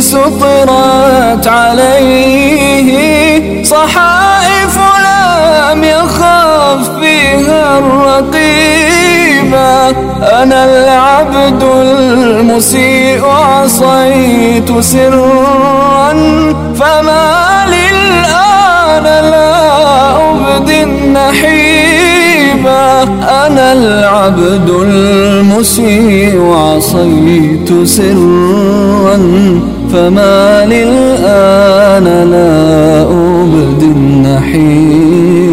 سطرت عليه صحائف لم يخف فيها الرقيبة أنا العبد المسيء عصيت سرا فما للآن لا أبدي النحيبة أنا العبد المسيء عصيت سرا فما للآن لا أبدي النحيبة